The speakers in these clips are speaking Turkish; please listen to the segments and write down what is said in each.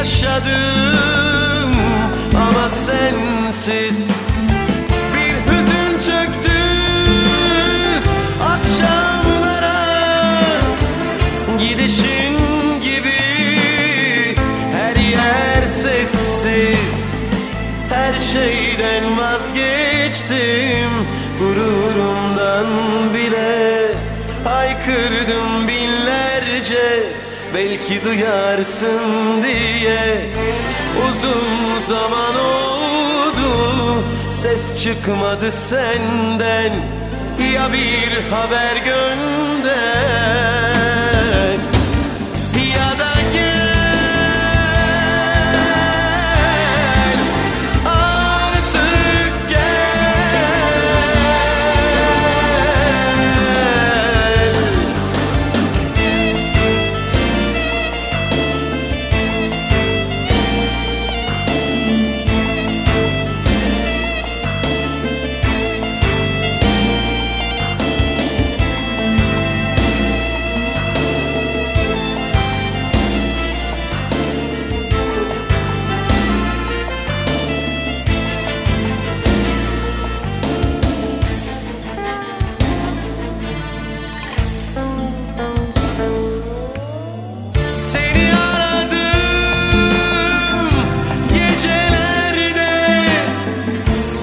yaşadım ama sensiz. Bir hüzün çöktü akşamlara. Gidişin gibi her yer sessiz. Her şeyden vazgeçtim Gururumdan bile. Haykırdım binlerce Belki duyarsın diye Uzun zaman oldu. Ses çıkmadı senden Ya bir haber gönder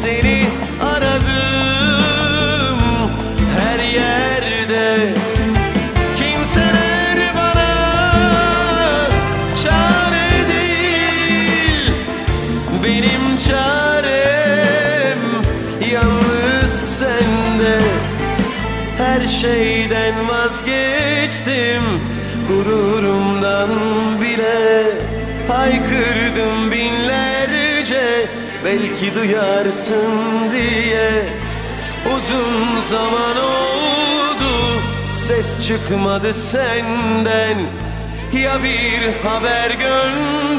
Seni aradım her yerde. Kimseler bana çare değil. Benim çarem yalnız sende. Her şeyden vazgeçtim Gururumdan bile Haykırdım Belki duyarsın diye Uzun zaman oldu. Ses çıkmadı senden Ya bir haber gönder